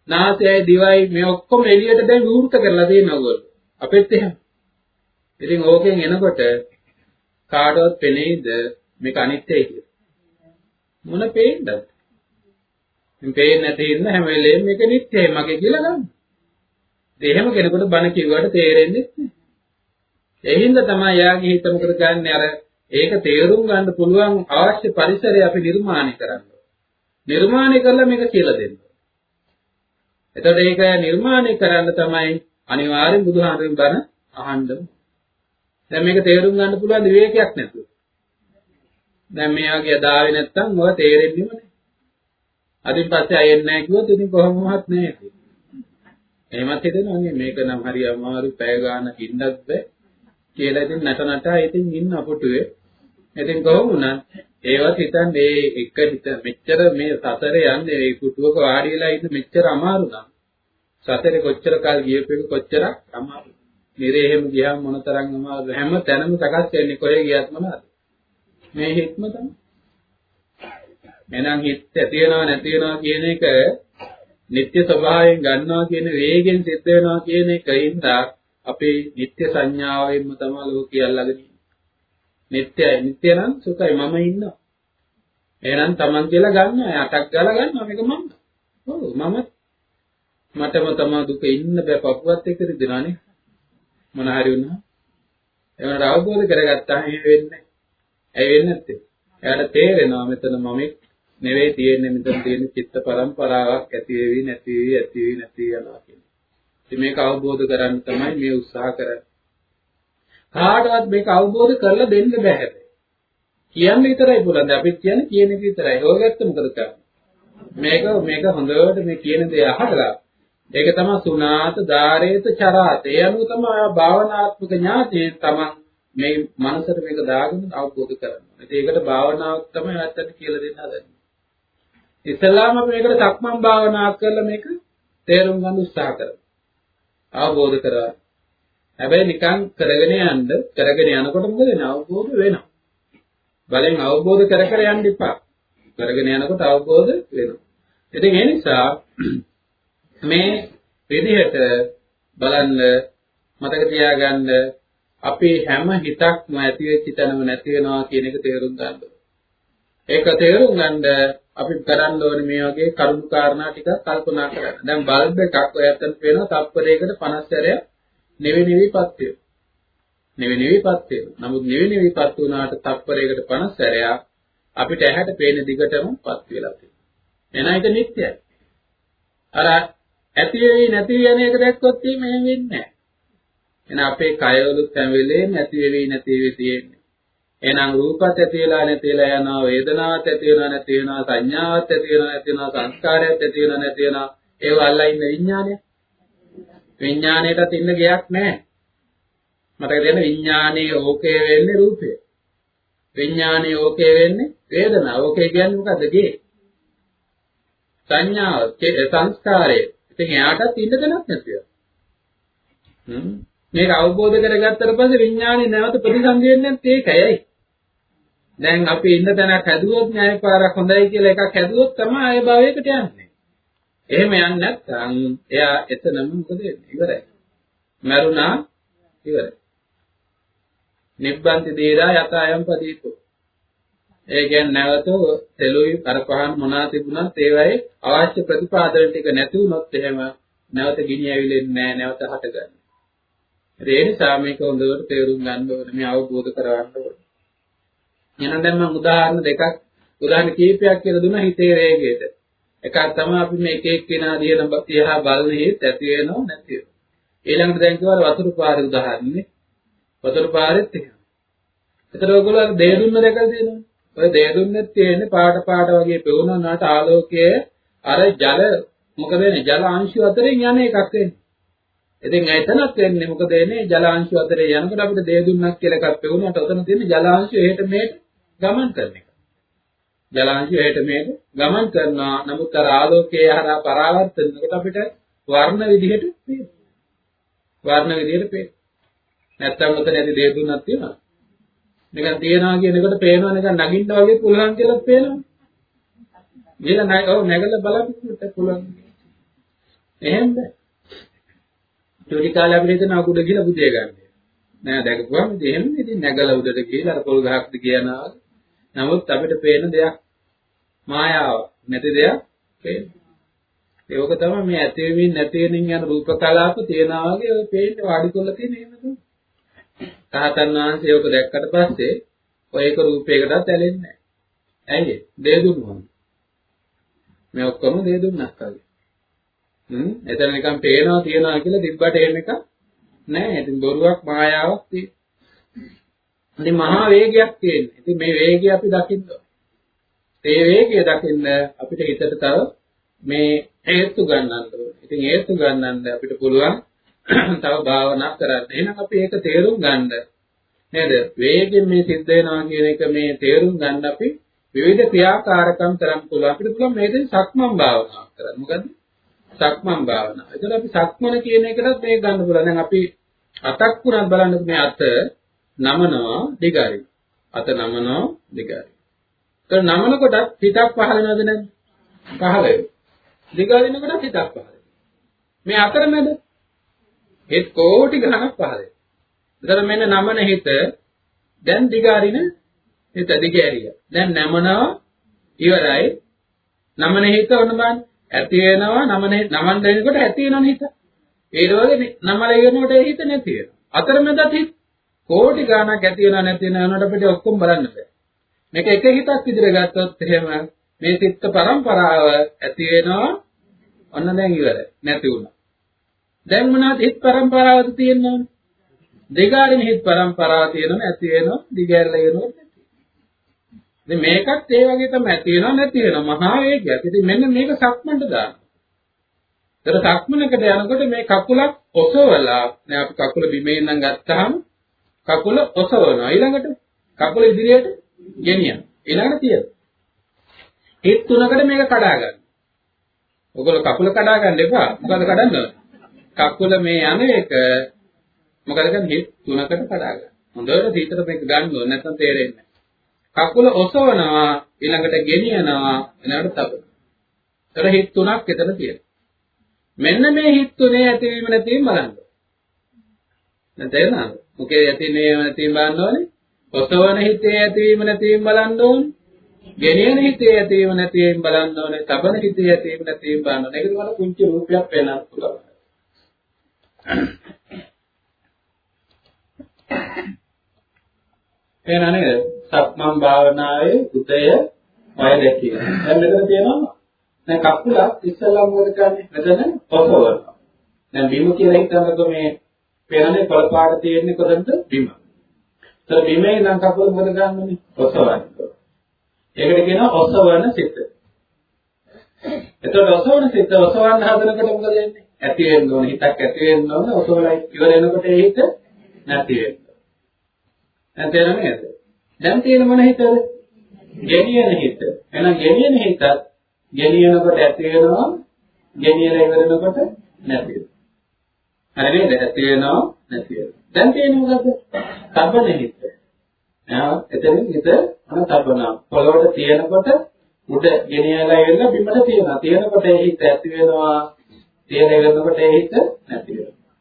නාසයයි දිවයි මේ ඔක්කොම එළියට දැන් විවෘත කරලා තියෙනවා ඔයගොල්ලෝ. අපිත් එහෙම. ඉතින් ඕකෙන් එනකොට කාටවත් පෙනෙයිද මේක අනිත්‍යයි කියලා. මොන පේන්නද? මේ පේන්නේ නැති ඉන්න හැම වෙලේම මේක නිත්‍යයි මගේ කියලා ගන්න. ඒ එහෙම කෙනෙකුට බණ කිව්වට තේරෙන්නේ නැහැ. ඒ හින්දා තමයි යාගේ හිත මොකද ගන්නෙ අර ඒක තේරුම් ගන්න පුළුවන් අවශ්‍ය පරිසරය අපි නිර්මාණය කරන්න. නිර්මාණය කරලා මේක කියලා දෙන්න. එතකොට ඒක නිර්මාණය කරන්න තමයි අනිවාර්යෙන් බුදුහාමරෙන් බණ අහන්න. දැන් මේක තේරුම් ගන්න පුළුවන් විවේකයක් නැතුව. දැන් මේ වගේ දාවේ නැත්තම් ඔය තේරෙන්නේම නැහැ. අදින් පස්සේ අයෙන්නේ නැහැ කිව්වොත් ඉතින් කොහොමවත් නැහැ. එහෙමත් හිතෙනවා නේ මේක නම් හරි අමාරු පැය ගන්න ඉන්නත් බෑ කියලා ඉතින් නට නටා ඉතින් ඉන්න අපටුවේ. ඉතින් කොහොම වුණත් ඒවත් හිතන්නේ එක හිත මෙච්චර මේ සසරේ යන්නේ ඒ කුටුවක වාඩි වෙලා ඉන්න මෙච්චර අමාරු නම් සසරේ කොච්චර කල් ගියපෙක කොච්චර අමාරු. නිරේ එහෙම ගියාම මොනතරම් අමාරු හැම තැනම සකස් වෙන්නේ කොහේ ගියත් මොනවද? මේ හිත්ම තමයි. එහෙනම් හිත ඇති වෙනවා නැති වෙනවා කියන එක නিত্য ස්වභාවයෙන් ගන්නවා කියන වේගෙන් සිද්ධ වෙනවා කියන එකින් අපේ නিত্য සංඥාවෙන්ම තමයි ලෝකය අල්ලගෙන ඉන්නේ. නিত্যයි නিত্য නම් සුඛයි මම ඉන්නවා. එහෙනම් Taman කියලා ගන්න අය අටක් ගාලා ගන්නවා මේක මම. ඔව් මම මටම තමයි දුක ඉන්න බෑ පපුවත් එක්ක රිදෙනානේ. මොන හරි වුණා. ඒවට අවබෝධ කරගත්තාම එහෙම වෙන්නේ නැහැ. ඇයි වෙන්නේ නැත්තේ? එයාට තේරෙනවා මෙතන මමෙක් නෙවෙයි තියෙන්නේ මෙතන තියෙන චිත්ත පරම්පරාවක් ඇති වෙවි නැති වෙවි ඇති වෙවි නැති යනවා කියන්නේ. ඉතින් මේක අවබෝධ කරගන්න තමයි මේ උත්සාහ කරන්නේ. කාටවත් මේක අවබෝධ කරලා දෙන්න බෑ හැබැයි. කියන්න විතරයි පුළුවන්. අපිත් කියන්නේ කියන එක විතරයි. ඔයගත්ත මොකද කරන්නේ? මේක මේක හොඳට මේ කියන දේ අහලා ඒක තමයි සුණාත ධාරේත චරාත. ඒ අනුව තමයි භාවනාත්මක ඥාතිය තමයි මේ මනසට මේක දාගෙන අවබෝධ කරගන්න. ඒකට භාවනාවක් තමයි ඇත්තට කියලා දෙන්න හදන්නේ. ඉස්සලාම අපි මේකට සක්මන් භාවනා කරලා මේක තේරුම් ගන්න උත්සාහ කරනවා. අවබෝධ කරගන්න. හැබැයි නිකන් කරගෙන යන්න කරගෙන යනකොට මොකද වෙන්නේ? අවබෝධ වෙනවා. බලෙන් අවබෝධ කර කර යන්න එපා. කරගෙන යනකොට අවබෝධ වෙනවා. ඉතින් ඒ නිසා මේ විදිහට බලන්න මතක තියාගන්න අපේ හැම හිතක්ම ඇති වෙච්ච තැනම නැති වෙනවා කියන එක තේරුම් ගන්න. ඒක තේරුම් ගන්න අපි කරන්න ඕනේ මේ වගේ කරුණු කාරණා ටික කල්පනා කරන්න. දැන් බල්බ් එකක් ඔයයන්ට පේනවා තප්පරයකට 50 සැරයක් නෙවෙයි නෙවෙයිපත් වෙනවා. නෙවෙයි නෙවෙයිපත් වෙනවා. නමුත් නෙවෙයි නෙවෙයිපත් වුණාට තප්පරයකට 50 සැරයක් අපිට ඇහැට පේන දිගටමපත් වෙලා තියෙනවා. එහෙනම් ඒක නිත්‍යයි. අර ඇති වෙයි නැති වෙන එක දැක්කොත් එහෙම වෙන්නේ නැහැ. එහෙනම් අපේ කයවලුත් හැම වෙලේම ඇති වෙවි නැති වෙවි තියෙන්නේ. එහෙනම් රූපත් ඇති වෙලා නැති වෙලා යනවා වේදනාවත් ඇති වෙනවා නැති වෙනවා සංඥාවත් ඇති වෙනවා නැති වෙනවා සංස්කාරයත් ඇති වෙනවා නැති වෙනවා. ඒව අල්ලා ඉන්න විඥානය. විඥාණයටත් ඉන්න ගයක් නැහැ. මතක තියන්න විඥානයේ ඕකේ වෙන්නේ රූපය. විඥානයේ ඕකේ වෙන්නේ වේදනාව. ඕකේ කියන්නේ මොකද්ද? ගේ. සංඥාව සංස්කාරය. ඉතින් එයාටත් ඉන්න දෙයක් නැතිව මේක අවබෝධ කරගත්තට පස්සේ විඥානේ නැවත ප්‍රතිසන්දි වෙන්නේ නැත්නම් ඒකයි. දැන් අපි ඉන්න තැනක් හැදුවොත් න්‍යාය පාරක් හොඳයි කියලා එකක් හැදුවොත් තමයි ආය භවයකට යන්නේ. එහෙම යන්නේ නැත්නම් එයා එතනම මොකද වෙන්නේ? ඉවරයි. මරුණා ඉවරයි. නිබ්බන්ති දේරා යතයන් පදීතෝ. ඒ කියන්නේ නැවත තෙලුයි කරපහන් මොනවා තිබුණත් ඒවයි අවශ්‍ය ප්‍රතිපාදන ටික නැති වුණොත් එහෙම නැවත ගිනි ඇවිලෙන්නේ නැහැ නැවත හටගන්නේ. ඒ නිසා මේක හොඳට තේරුම් ගන්න ඕනේ මේ අවබෝධ කරගන්න ඕනේ. එහෙනම් දැන් මම උදාහරණ දෙකක් උදාහරණ කීපයක් කියලා දුන්නා හිතේ වේගයට. එකක් තමයි අපි මේ එක එක්කෙනා දිහන තියහා බලන හේත් ඇති වෙනව නැති වෙනව. ඊළඟට දැන් කියවල වතුරු පාරේ උදාහරණනේ. වතුරු පාරෙත් එහෙම. ඒතර ඔයගොල්ලෝ දේ දුන්න දැකලා තියෙනවද? ඔය දේ දුන්නෙත් තියෙන්නේ පාට පාට වගේ පෙවුනනාට ආලෝකයේ අර ජල මොකද වෙන්නේ? ජල අංශු අතරින් යන එකක් වෙන්නේ. ඉතින් එතනත් වෙන්නේ මොකද වෙන්නේ? ජලාංශු අතරේ යනකොට අපිට දේ දුන්නක් කියලා එකක් පෙවුනට ඔතන තියෙන්නේ ජලාංශු එහෙට මෙහෙට ගමන් කරන එක. ජලාංශය එහෙට මෙහෙට ගමන් කරනවා. නමුත් අර ආලෝකයේ හරහා පරාවර්තන වෙනකොට අපිට වර්ණ විදිහට පේනවා. වර්ණ විදිහට පේනවා. නැත්තම් උතන ඇති දේ දුන්නක් තියෙනවා. නිකන් තියනවා කියන එකට පේනවා නිකන් නගින්න වගේ පුළුවන් කියලා පේනවා. ගිහලා නැග ඔව් නැගලා බලන්න පුළුවන්. එහෙමද? චෝටි කාලේ අපිට හිතන අකුඩ කියලා බුදිය ගන්න. නෑ දැකපුවම එහෙම ඉතින් නැගලා උඩට ගිහලා අර පොල් ගහක්ද කියනවා. නමුත් අපිට පේන දෙයක් මායාව නැති දෙයක් පේනවා. ඒක තමයි මේ ඇති වෙමින් නැති වෙමින් යන රූප කලාප තියනවා වගේ ඔය පේන්නේ වාඩි කරලා තියෙන එහෙම තමයි. තාතන් වහන්සේ ඔක දැක්කට පස්සේ ඔය එක රූපයකටත් ඇලෙන්නේ නැහැ. ඇයි ඒ? දේ දුන්නා. මේ ඔක්කොම දේ දුන්නක් වගේ. හ්ම් එතන නිකන් පේනවා තියනවා කියලා දිබ්බට එන එක නෑ. ඉතින් බොරුවක් මායාවක් තියෙනවා. ඉතින් මහා වේගයක් තියෙනවා. ඉතින් මේ වේගය අපි දකින්න ඒ වේගය දකින්න අපිට හිතට තව මේ හේතු ගන්නන්න ඕනේ. ඉතින් හේතු ගන්නන්න අපිට පුළුවන් තව භාවනා කරන්න. එහෙනම් අපි ඒක තේරුම් ගන්න නේද? වේගෙන් මේ සිද්ධ වෙනවා කියන එක මේ තේරුම් ගන්න අපි විවිධ ක්‍රියාකාරකම් කරන්න පුළුවන්. අපිට පුළුවන් මේකෙන් සක්මන් භාවනා කරන්න. මොකද? සක්මන් භාවනාව. එතකොට අපි සක්මන කියන එකටත් මේක ගන්න පුළුවන්. දැන් අපි අතක් පුරන් බලන්න මේ අත නමනවා දිගාරින්. අත නමනවා දිගාරින්. ඒක නමනකොට හිතක් පහළ වෙනවද නැද්ද? පහළ වෙනවා. දිගාරිනකොට හිතක් පහළ වෙනවා. මේ අතරමැද ඒ කෝටි ගණනක් පහළ වෙනවා. එතන මෙන්න නමන හිත දැන් දිගාරින හිත දිගෑරිය. දැන් නමනවා ඉවරයි. නමන හිත ඔන්න බලන්න ඇති වෙනවා නමන නමන් දෙනකොට ඇති වෙනවනේ හිත. ඒ වගේ නමල ඉගෙනකොට ඒ හිත නැති වෙනවා. අතරමැදත් හිත කෝටි ගාණක් ඇති වෙනව නැති වෙනවනට අපිට ඔක්කොම බලන්න බෑ. මේක එක හිතක් විදිහට ගත්තොත් එහෙම මේ සිත් පරම්පරාව ඇති වෙනවා ඔන්න දැන් ඉවරයි නැති වුණා. දැන් මොනවද හිත පරම්පරාවද තියෙනවනේ? දෙගාරින හිත පරම්පරාව තියෙනවනේ ඇති වෙනවා දිගැරලා යනවා ඉතින් මේකත් ඒ වගේ තමයි ඇති වෙනව නැති වෙනව මහා වේගයක්. ඉතින් මෙන්න මේක සක්මන්ට දාන්න. ඒතර සක්මනකට යනකොට මේ කකුලක් ඔසවලා දැන් අපි කකුල බිමේ ඉඳන් ගත්තාම කකුල ඔසවනවා. ඊළඟට කකුල ඉදිරියට ගෙනියන. ඊළඟට තියන. හිත තුනකට මේක කඩා ගන්න. ඔයගොල්ලෝ කකුල කඩා ගන්න එපා. මොකද කඩන්නද? කකුල මේ යන එක මොකද කරන්නේ හිත තුනකට කඩා ගන්න. හොඳට හිතට මේක ගන්න ඕනේ නැත්නම් තේරෙන්නේ කකුල ඔසවනවා ඊළඟට ගෙනියනවා ඊළඟට තබනවා. ඒතර හිත් තුනක් එතන තියෙනවා. මෙන්න මේ හිත් තුනේ ඇතිවීම නැතිවීම බලන්න. දැන් තේරෙනවද? මොකේ ඇතිවීම නැතිවීම බලන්න ඕනේ? ඔසවන හිතේ ඇතිවීම නැතිවීම බලන්න ඕනේ. ගෙනියන හිතේ ඇතිවීම නැතිවීම බලන්න ඕනේ. තබන හිතේ ඇතිවීම නැතිවීම බලන්න ඕනේ. ඒකද මට පුංචි රූපයක් පේන්න පුළුවන්. එහෙනම් නේද? සක්මන් භාවනාවේ උදය වය දැකීම. දැන් මෙතන තියෙනවා දැන් කකුලක් ඉස්සෙල්ලා මොකද කරන්නේ? මෙතන ඔසවනවා. දැන් බිම කියලා හිතනකොට මේ පෙරනේ පළපාට තියෙන්නේ කොතනද? බිම. ඒතර බිමේ නම් කකුල මොකද ගන්නනේ? ඔසවන්නේ. ඒකට කියනවා ඔසවන සිත. එතකොට ඔසවන සිත ඔසවන්න හදනකොට මොකද වෙන්නේ? ඇති වෙන්න ඕන හිතක් ඇති වෙන්න ඕන ඔසවලා ඉවර වෙනකොට ඒ හිත නැති වෙන්න. දැන් තේරෙනවද? දැන් තියෙන මොන හිතද? ගෙනියන හිත. එහෙනම් ගෙනියන හිතත් ගෙනියනකොට ඇති වෙනවා, ගෙනියලා ඉවරනකොට නැති වෙනවා. හරි නේද? ඇති වෙනවා, නැති වෙනවා. දැන් තියෙන්නේ මොකද්ද? තබන හිත. ආ එතන හිත අන තබනවා. පොළොවට තියෙනකොට උඩ ගෙනියලා ඉවරලා බිමට තියනවා. තියෙනකොට ඒ හිත ඇති වෙනවා. තියෙන ඉවරනකොට ඒ හිත නැති වෙනවා.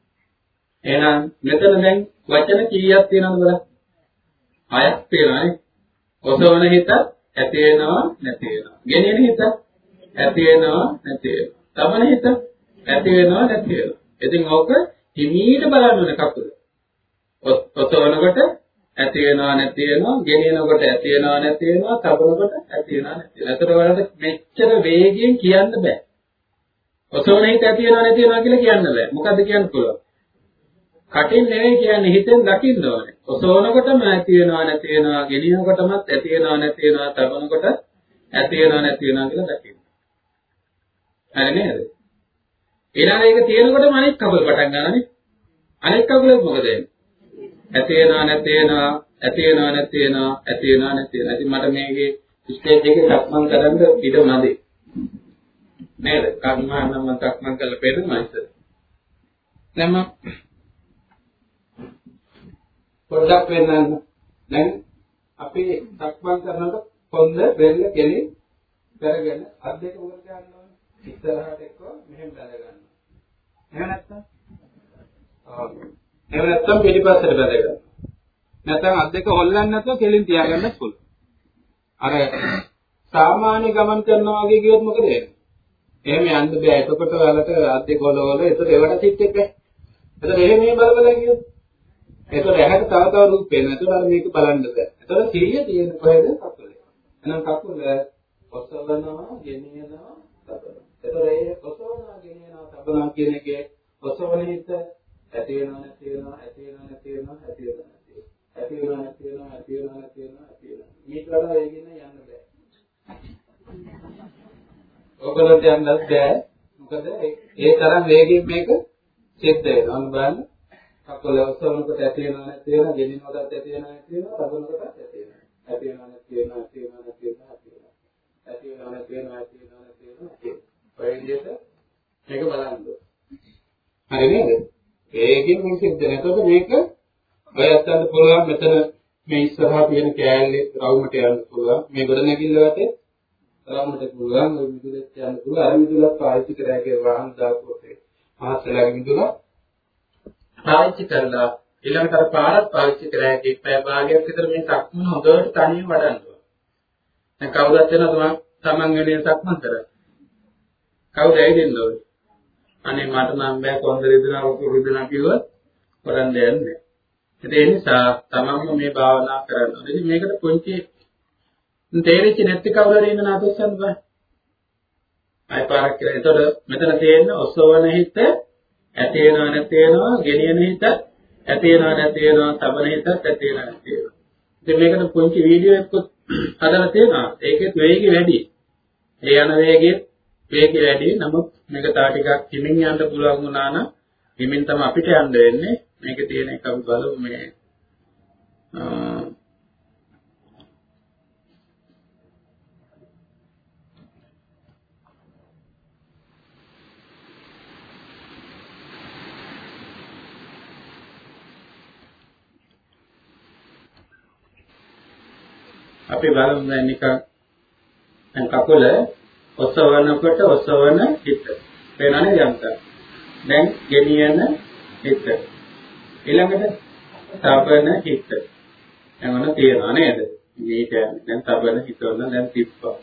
එහෙනම් මෙතන දැන් වචන කීයක් තියෙනවද බලන්න. හයක් තියෙනවානේ. ඔසවන හිත ඇති වෙනවා නැති වෙනවා. ගෙනියන හිත ඇති වෙනවා නැති වෙනවා. තමන හිත ඇති වෙනවා නැති වෙනවා. ඉතින් ඕක හිමීට බලන්න ඕනේ කකුල. ඔසවනකොට ඇති වෙනවා නැති වෙනවා, ගෙනියනකොට ඇති වෙනවා නැති වෙනවා, තබනකොට ඇති වෙනවා නැති වෙනවා. ඒතර වලට මෙච්චර වේගයෙන් කියන්න බෑ. ඔසවන හිත ඇති වෙනවා නැති වෙනවා කියලා කියන්න බෑ. මොකද්ද කියන්න පුළුවන්? කටින් නෙවෙයි කියන්නේ හිතෙන් දකින්න ඕනේ. ඔසවනකොටම ඇති වෙනවා නැති වෙනවා, ගෙනියනකොටමත් ඇති වෙනවා නැති වෙනවා, තබනකොට ඇති වෙනවා නැති වෙනවා කියලා දකින්න. හරි නේද? ඊළඟ එක තියෙනකොටම අනෙක් කකුල පටන් ගන්නනේ. අනෙක් කකුල මොකද වෙන්නේ? ඇති වෙනවා නැති වෙනවා, ඇති වෙනවා නැති වෙනවා, ඇති වෙනවා නැති වෙනවා. ඉතින් මට මේකේ ස්ටේජ් එකේ සක්මන් කරන්න ඉඩ නැදේ. නේද? කර්මානම් මම සක්මන් කරලා පෙන්නනවා ඉතින්. දැන් මම පොඩ්ඩක් වෙන්නන්න. දැන් අපි සක්මන් කරනකොට කොන්ද බෙල්ල කෙලින් කරගෙන අත් දෙක උඩ ගන්න ඕනේ. ඉස්සරහට එක්ක මෙහෙම බැල ගන්න. එහෙම නැත්නම් ආ එහෙම නැත්නම් පිටිපස්සට බැල ගන්න. නැත්නම් අත් දෙක හොල්ලන්නේ නැතුව කෙලින් තියාගන්නත් පුළුවන්. අර සාමාන්‍ය ගමන් කරනවා වගේ කිව්වොත් මොකද වෙන්නේ? එහෙම යන්න බෑ. එතකොට ඔයාලට අත් දෙක හොලවල එතකොට ඒවට සිත් එක්ක. එතකොට එහෙම මේ බල බල කිව්වොත් එතකොට ඇහැට තව තව රූප පේනවා. එතකොට අර මේක බලන්න බෑ. එතකොට සිහිය තියෙන කොහෙද? කකුලේ. එහෙනම් කකුල ඔසවනවා, ගෙනියනවා, තබනවා. ඒතර ඒ ඔසවනා ගෙනියනවා තබනවා කියන එකේ ඔසවන හිත ඇති වෙනව නැති වෙනව ඇති වෙනව නැති වෙනව ඇති වෙනව නැති ඇති වෙනව නැති වෙනව ඇති වෙනව නැති වෙනව ඇති වෙනව මේක වල ඒකින් යන්න බෑ ඔයගොල්ලන්ට යන්නත් බෑ මොකද ඒ තරම් වේගයෙන් මේක සිද්ධ වෙනවා අන්න බලන්න කකුල ඔසවනකොට ඇති වෙනව නැති වෙනව ගෙනිනකොටත් ඇති වෙනව නැති වෙනව තබනකොටත් ඇති වෙනව ඇති වෙනව නැති වෙනව ඇති වෙනව නැති වෙනව ඇති වෙනව නැති වෙනව ඇති වෙනව නැති වෙනව ඇති වෙනව ඔය විදිහට මේක බලන්න. හරි නේද? ඒකෙන් මේ සිද්ධ වෙන. එතකොට මේක ඔය අත්තන්ට පුළුවන් මෙතන මේ ඉස්සරහා තියෙන කෑල්ලේ රවුමට යන්න පුළුවන්. මේ ගොඩ නැගිල්ල වටේ රවුමට පුළුවන්. ඔය මිදුලෙත් යන්න පුළුවන්. අර මිදුලක් පාවිච්චි කරාගේ වාහන දාපුවොත් මහත්ලාගේ මිදුල පාවිච්චි කරලා ඊළඟට අර පාරක් පාවිච්චි කරාගේ පැය භාගයක් විතර මේ සක්මන හොඳට තනියම වඩන්න ඕන. දැන් කවුරුත් වෙනවා තමන් වෙනේ සක්මන් කරන්නේ. කවුද ඇවිදින්න ඕනේ? අනේ මට නම් බෑ කොන්ද රිදෙනවා ඔක රිදෙනවා කිව්වොත් කරන්න දෙන්නේ නැහැ. ඒ නිසා තමන්ම මේ භාවනා කරන්න ඕනේ. ඉතින් මේකට පුංචි තේරෙච්ච නැති කවුරු හරි ඉන්න නාතොස්සන් බෑ. අය පාරක් කියලා. එතකොට මෙතන තියෙන ඔසවන හිත ඇති වෙනව නැති වෙනව, ගෙනියන හිත ඇති වෙනව නැති වෙනව, තබන හිත ඇති වෙනව නැති වෙනව. ඉතින් මේකට පුංචි වීඩියෝ එකක් හදලා තියෙනවා. ඒකෙත් වේගය වැඩි. ඒ යන වේගෙත් වේගය වැඩි. නමුත් මේක තා ටිකක් හිමින් යන්න පුළුවන් වුණා නම් හිමින් තමයි අපිට යන්න වෙන්නේ. මේක තියෙන එක අපි බලමු මේ අපි බලමු දැන් නිකන් දැන් කකුල ඔසවනකොට ඔසවන හිත. වෙනනේ යන්ත දැන් ගෙනියන හිත. ඊළඟට තබන හිත. දැන් ඔන්න තියනවා නේද? මේක දැන් තබන හිත ඔන්න දැන් තිප්පා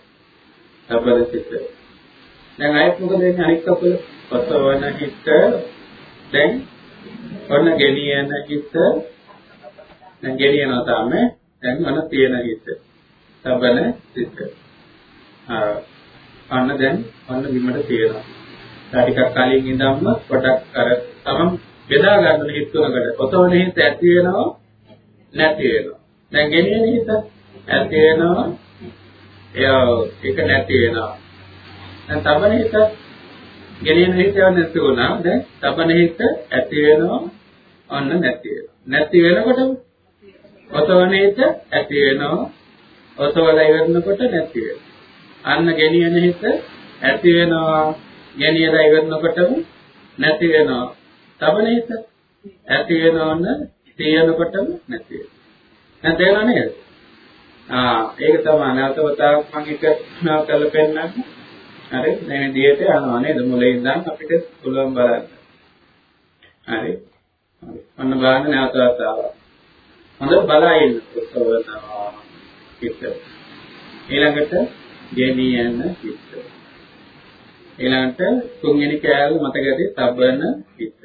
තබන හිත. දැන් අයත් මොකද වෙන්නේ? අනිත් කකුල ඔසවන හිත. දැන් ඔන්න ගෙනියන හිත. දැන් ගෙනියනවා තමයි දැන් ඔන්න තියෙන හිත. තබන සිත. අන්න දැන් අන්න බිමට තියෙනවා. ඒ ටිකක් කලින් ඉඳන්ම පොඩක් අර තමන් බෙදා ගන්න හිත තුනකට ඔතවන හිත ඇති වෙනවා නැති වෙනවා. දැන් ගෙනියන හිත ඇති වෙනවා ඒක නැති වෙනවා. දැන් තබන හිත ගෙනියන හිත නැති වුණා. දැන් තබන හිත ඇති වෙනවා අන්න නැති වෙනවා. නැති වෙනකොටම ඔතවන හිත ඇති වෙනවා ඔසවලා ඉවරනකොට නැති වෙනවා. අන්න ගෙනියන හිත ඇති වෙනවා. ගෙනියලා ඉවරනකොටම නැති වෙනවා. තබන හිත ඇති වෙනවන්න තියෙනකොටම නැති වෙනවා. දැන් තේරෙනව නේද? ආ ඒක තමයි නැවතවතාවක් මම එක කරලා පෙන්නන්න. හරි මේ විදිහට යනවා නේද? මුලින් ඉඳන් අපිට පුළුවන් බලන්න. හරි. හරි. අන්න බලන්න නැවතවතාවක්. හොඳ බලා ඉන්න. ඔසවනවා. හිත. ඊළඟට ගෙනියන හිත. ඊළඟට තුන්වෙනි කෑල්ල මතකදී තබන හිත.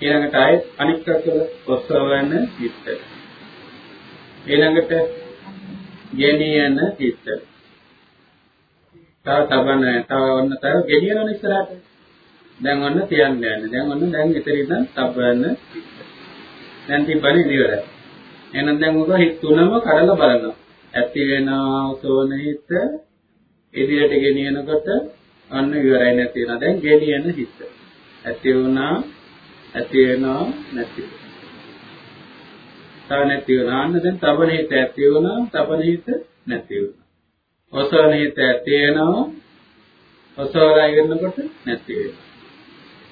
ඊළඟට ආයෙත් අනික් කකුල ඔසවන හිත. ඊළඟට ගෙනියන හිත. තව තබන තව ඔන්න තව ගෙනියන ඉස්සරහට. දැන් ඔන්න තියන්න යන්නේ. දැන් ඔන්න දැන් ඉතින් තබන හිත. දැන් තිබ්බනේ ඉවරයි. එහෙනම් දැන් ඔක හිත තුනම කඩලා බලනවා. ඇති වෙනා සෝන හිත ඉදිරියට ගෙනියනකොට අන්න ඉවරයි නැති වෙනවා. දැන් ගෙනියන හිත. ඇති වුණා ඇති වෙනවා නැති තව නැති වෙනවා. අන්න දැන් තබන හිත ඇති වුණා තබන හිත නැති වුණා. ඔසවන හිත ඇති වෙනවා ඔසවලා ඉවරනකොට නැති වෙනවා.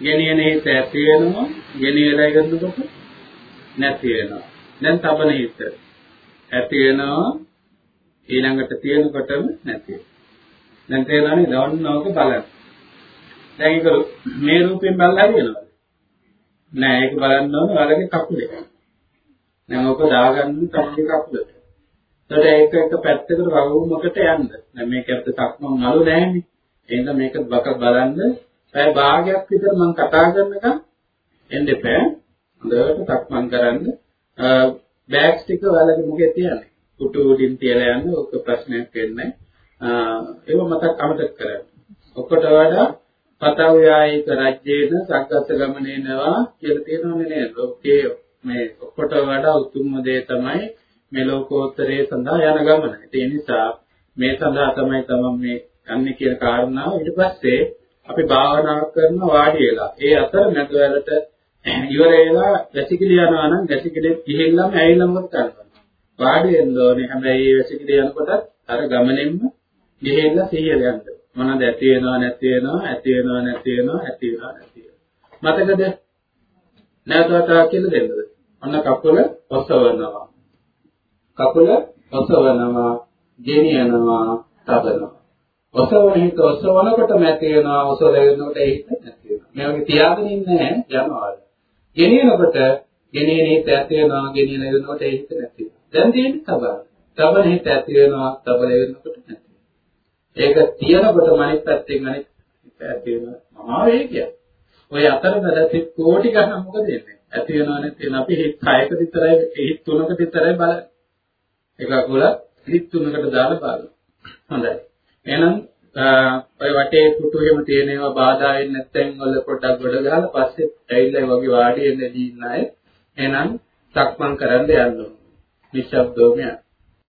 ගෙනියන හිත ඇති වෙනවා ගෙනියලා ඉවරනකොට නැති වෙනවා. දැන් තබන හිත ඇති වෙනවා ඊළඟට තියෙනකොටම නැති වෙනවා. දැන් තේරෙනවනේ දවන්නවක බලන්න. දැන් ඒක මේ රූපයෙන් බලලා හරියනවද? නෑ ඒක බලන්න ඕනේ ඔයාලගේ කකුලේ. දැන් ඔක දාගන්න තමයි කකුලට. එතකොට ඒක එක පැත්තකට වගුමකට යන්න. දැන් මේක අපිට සක්මන් නළු නෑනේ. එහෙනම් මේක බක බලන්න පැය භාගයක් විතර මම කතා කරනකම් එන්න එපා. හොඳට සක්මන් කරන්න. බෑග්ස් ටික ඔයාලගේ මුගේ තියන්නේ. කුටු උඩින් තියලා යන්න ඔක ප්‍රශ්නයක් වෙන්නේ ඒව මතක් අමතක කරගන්න. ඔකට වඩා පතව යායික රජ්‍යේන සක්ගත ගමනේනවා කියලා තියෙනවනේ නේද? ඔකේ මේ ඔකට වඩා උතුම්ම දේ තමයි මේ ලෝකෝත්තරයේ සඳහා යන ගමන. ඒ නිසා මේ සඳහා තමයි තමන් මේ යන්නේ කියන කාරණාව ඊට පස්සේ අපි භාවනා කරන වාඩි වෙලා ඒ අතර මැද වලට ඉවර වෙලා වැසිකිලි යනවා නම් වැසිකිලි ගිහිල්ලාම ඇවිල්ලාම කරනවා. වාඩි වෙන්න ඕනේ. හැබැයි මේ වැසිකිලි යනකොට අර ගමනෙන්ම ගිහිල්ලා සිහියට යන්න. මොනවද ඇති වෙනව නැති වෙනව ඇති වෙනව නැති වෙනව ඇති වෙනව නැති වෙනව. මතකද? නැවත වතාවක් කියලා දෙන්නද? ඔන්න කකුල ඔසවනවා. කකුල ඔසවනවා, ගෙනියනවා, තබනවා. ඔසවන හිත ඔසවනකොටම ඇති වෙනවා, ඔසවනකොට ඒ හිත නැති වෙනවා. මේ වගේ තියාගෙන ඉන්නේ යනවා. ගෙනියනකොට ගෙනියන හිත ඇති වෙනවා, ගෙනියන වෙනකොට ඒ හිත නැති වෙනවා. දැන් තියෙන්නේ තබන. තබන හිත ඇති වෙනවා, තබල වෙනකොට නැති වෙනවා. ඒක තියනකොට මනිත් පැත්තෙන් අනිත් හිත ඇති වෙනවා. මහා වේගය. ඔය අතරමැද සිත් කෝටි ගණන් මොකද වෙන්නේ? ඇති වෙනවා නැති වෙනවා. අපි හිත 6ක විතරයි, හිත 3ක විතරයි බලන්නේ. එක අකුල හිත 3කට දාලා බලන්න. හොඳයි. එහෙනම් ඔය වටේ කුටු එහෙම තියෙන ඒවා බාධා වෙන්නේ නැත්නම් වල පොඩ්ඩක් ගොඩ ගහලා පස්සේ ඇවිල්ලා වගේ වාඩි වෙන්න දී ඉන්න අය එහෙනම් සක්මන් කරන්න යන්න ඕනේ. නිශ්ශබ්දවම යන්න.